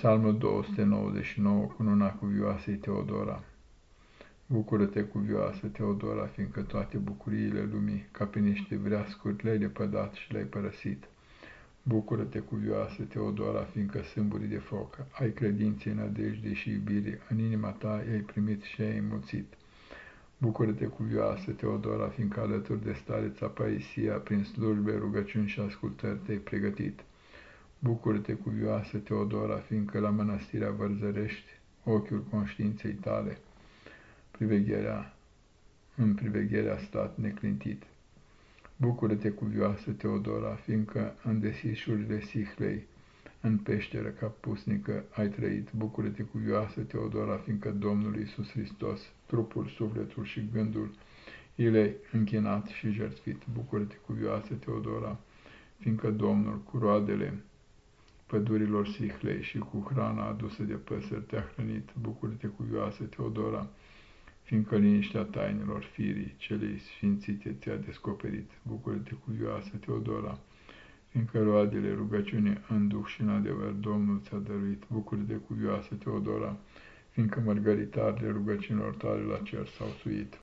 Psalmul 299, cununa cuvioasei Teodora. Bucură-te, cuvioasă Teodora, fiindcă toate bucuriile lumii, ca pe niște vreascuri, le-ai lepădat și le-ai părăsit. Bucură-te, cuvioasă Teodora, fiindcă sâmburii de foc, ai credinței, nădejde și iubire, în inima ta i-ai primit și ai înmulțit. Bucură-te, cuvioasă Teodora, fiindcă alături de stareța Paisia, prin slujbe, rugăciuni și ascultări te-ai pregătit. Bucură-te, cuvioasă Teodora, fiindcă la mănăstirea Vărzărești, ochiul conștiinței tale, privegherea, în privegherea stat neclintit. Bucură-te, cuvioasă Teodora, fiindcă în desișurile Sihlei, în peșteră ca pusnică ai trăit. Bucură-te, cuvioasă Teodora, fiindcă Domnul Iisus Hristos, trupul, sufletul și gândul, i le închinat și jertfit. Bucură-te, cuvioasă Teodora, fiindcă Domnul, cu roadele pădurilor Sihlei și cu hrana adusă de păsări te-a hrănit, bucură-te cuvioasă Teodora, fiindcă liniștea tainelor firii celei sfințite ți-a descoperit, bucură-te cuvioasă Teodora, fiindcă roadele rugăciunii în duh și în adevăr Domnul ți-a dăruit, bucură-te cuvioasă Teodora, fiindcă mărgăritarele rugăciunilor tale la cer s-au suit.